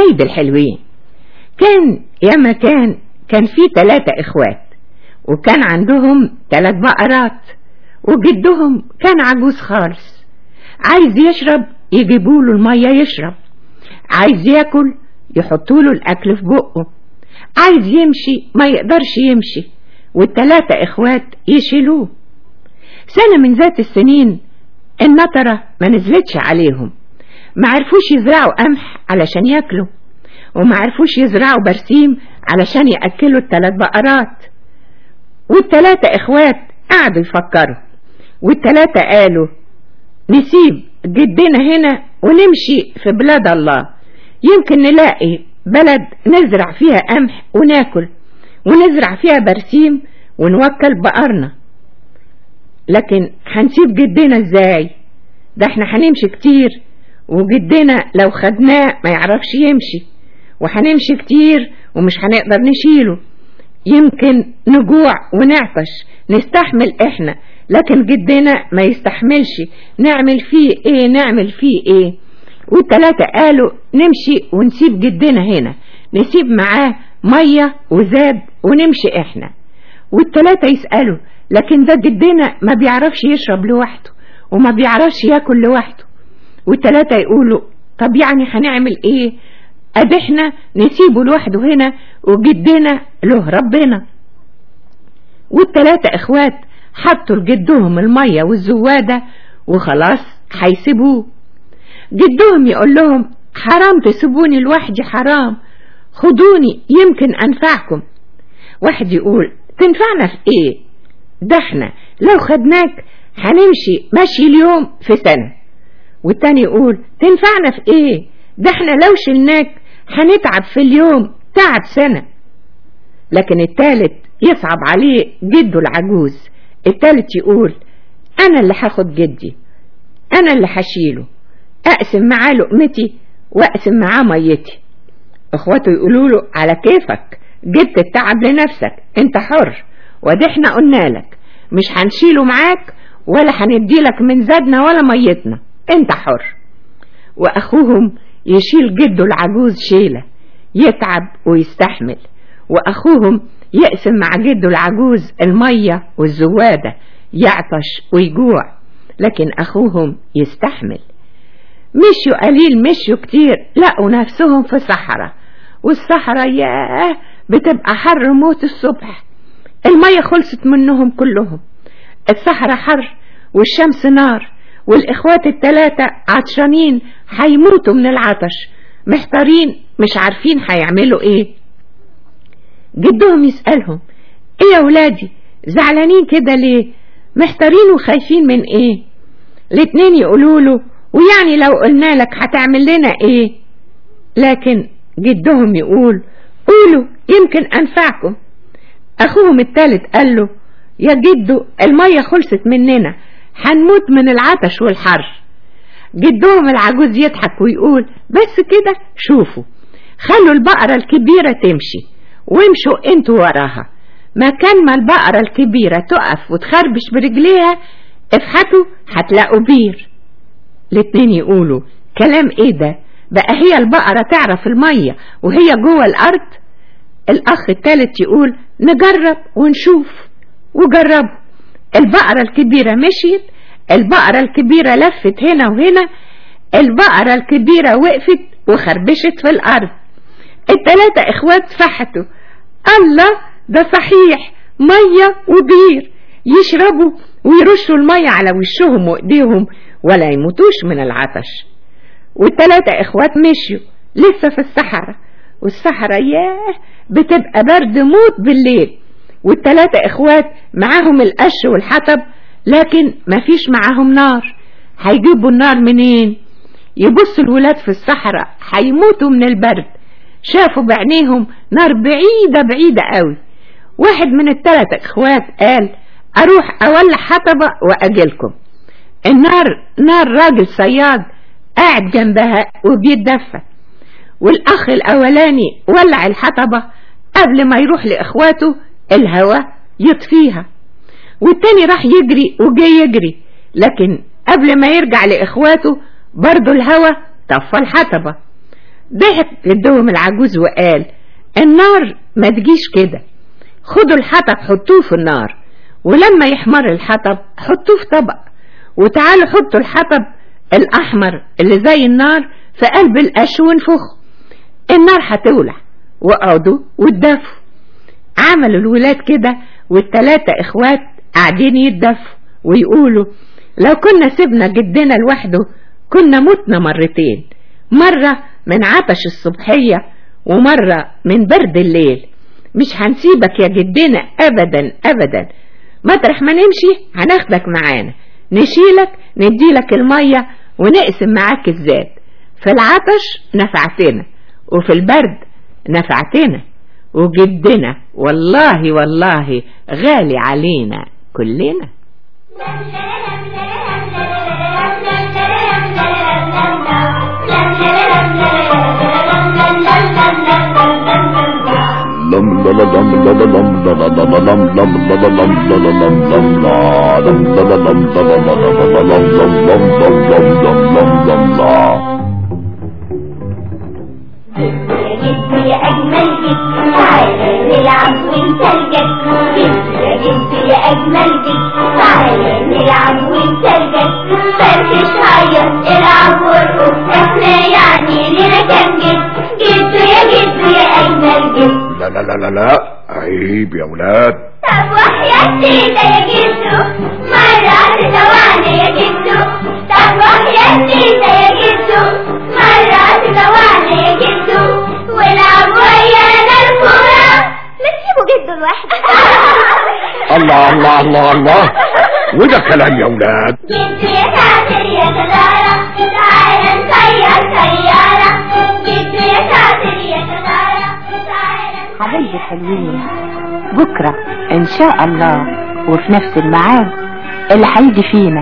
ولاد الحلوين. كان يا ما كان كان في ثلاثة إخوات وكان عندهم ثلاث بقرات وجدهم كان عجوز خالص. عايز يشرب يجيبوا له المية يشرب. عايز ياكل يحطوا له الأكل في بقه. عايز يمشي ما يقدرش يمشي والتلاتة إخوات يشيلوه. سنة من ذات السنين النطرة ما نزلتش عليهم. ما عرفوش يزرعوا قمح علشان ياكلوا وما عرفوش يزرعوا برسيم علشان يأكلوا التلات بقرات. والتلاتة إخوات قعدوا يفكروا والتلاتة قالوا نسيب جدنا هنا ونمشي في بلاد الله. يمكن نلاقي بلد نزرع فيها قمح وناكل ونزرع فيها برسيم ونوكل بقرنا. لكن هنسيب جدنا إزاي؟ ده إحنا هنمشي كتير. وجدنا لو خدناه ما يعرفش يمشي. وهنمشي كتير ومش هنقدر نشيله. يمكن نجوع ونعطش نستحمل إحنا لكن جدنا ما يستحملش. نعمل فيه إيه نعمل فيه إيه؟ والتلاتة قالوا نمشي ونسيب جدنا هنا. نسيب معاه مية وزاد ونمشي إحنا. والتلاتة يسألوا لكن ده جدنا ما بيعرفش يشرب لوحده وما بيعرفش ياكل لوحده. والتلاتة يقولوا طب يعني هنعمل إيه؟ أدي إحنا نسيبه لوحده هنا وجدنا له ربنا. والتلاتة إخوات حطوا لجدهم المية والزوادة وخلاص هيسيبوه. جدهم يقول لهم حرام تسيبوني لوحدي حرام. خدوني يمكن أنفعكم. واحد يقول تنفعنا في إيه؟ ده إحنا لو خدناك هنمشي مشي اليوم في سنة. والتاني يقول تنفعنا في إيه؟ ده إحنا لو شلناك هنتعب في اليوم تعب سنة. لكن التالت يصعب عليه جده العجوز. التالت يقول أنا اللي هاخد جدي أنا اللي هشيله أقسم معاه لقمتي وأقسم معاه ميتي. إخواته يقولوا له على كيفك؟ جبت التعب لنفسك أنت حر. وادي إحنا قلنا لك. مش هنشيله معاك ولا هنديلك من زادنا ولا ميتنا. انت حر. واخوهم يشيل جده العجوز شيلة يتعب ويستحمل. واخوهم يقسم مع جده العجوز المية والزوادة يعطش ويجوع لكن اخوهم يستحمل. مشوا قليل مشوا كتير لقوا نفسهم في صحراء. والصحراء ياه بتبقى حر موت الصبح. المية خلصت منهم كلهم. الصحراء حر والشمس نار. والإخوات التلاتة عطشانين هيموتوا من العطش. محتارين مش عارفين هيعملوا إيه. جدهم يسألهم إيه يا ولادي؟ زعلانين كده ليه؟ محتارين وخايفين من إيه؟ الاتنين يقولوا له ويعني لو قلنا لك هتعمل لنا إيه؟ لكن جدهم يقول قولوا يمكن أنفعكم. أخوهم التالت قال له يا جدو المية خلصت مننا هنموت من العطش والحر جدهم العجوز يضحك ويقول بس كده شوفوا خلوا البقرة الكبيرة تمشي وامشوا أنتوا وراها. مكان ما البقرة الكبيرة تقف وتخربش برجليها افحتوا هتلاقوا بير. الاتنين يقولوا كلام إيه ده؟ بقى هي البقرة تعرف المية وهي جوه الأرض؟ الأخ التالت يقول نجرب ونشوف. وجربوا. البقرة الكبيرة مشيت البقرة الكبيرة لفت هنا وهنا البقرة الكبيرة وقفت وخربشت في الأرض. التلاتة إخوات فحتوا. الله ده صحيح مية وبير. يشربوا ويرشوا المية على وشهم وإيديهم ولا يموتوش من العطش. والتلاتة إخوات مشيوا لسه في الصحراء. والصحراء ياه بتبقى برد موت بالليل. والتلاتة إخوات معاهم القش والحطب لكن مفيش معاهم نار. هيجيبوا النار منين؟ يبصوا الولاد في الصحراء هيموتوا من البرد. شافوا بعينيهم نار بعيدة بعيدة قوي. واحد من التلاتة إخوات قال أروح أولع حطبة وأجيلكم. النار نار راجل صياد قاعد جنبها وبيتدفى. والأخ الأولاني ولع الحطبة قبل ما يروح لإخواته الهوا يطفيها. والتاني راح يجري وجاي يجري. لكن قبل ما يرجع لإخواته برضه الهوا طفى الحطبة. ضحك جدهم العجوز وقال النار ما تجيش كده. خدوا الحطب حطوه في النار. ولما يحمر الحطب حطوه في طبق. وتعالوا حطوا الحطب الأحمر اللي زي النار في قلب القش وانفخوا النار هتولع. وقعدوا واتدفوا. عملوا الولاد كده والتلاتة إخوات قاعدين يتدفوا ويقولوا لو كنا سيبنا جدنا لوحده كنا متنا مرتين. مرة من عطش الصبحية ومرة من برد الليل. مش هنسيبك يا جدنا ابدا ابدا. مطرح ما نمشي هناخدك معانا. نشيلك نديلك المية ونقسم معاك الزاد في العطش نفعتنا وفي البرد نفعتنا. وجدنا والله والله غالي علينا كلنا لا لا لا لا. لا عيب يا ولاد طب وحياتي ده يا جدو مرة تدوعني يا جدو طب وحياتي ده يا جدو مرة تدوعني يا جدو والعب ويانا الكورة ما تسيبوا جدو لوحده الله الله الله الله. وده كلام يا ولاد جدو يا بكرة إن شاء الله. وفي نفس الميعاد اللي هيجي فينا.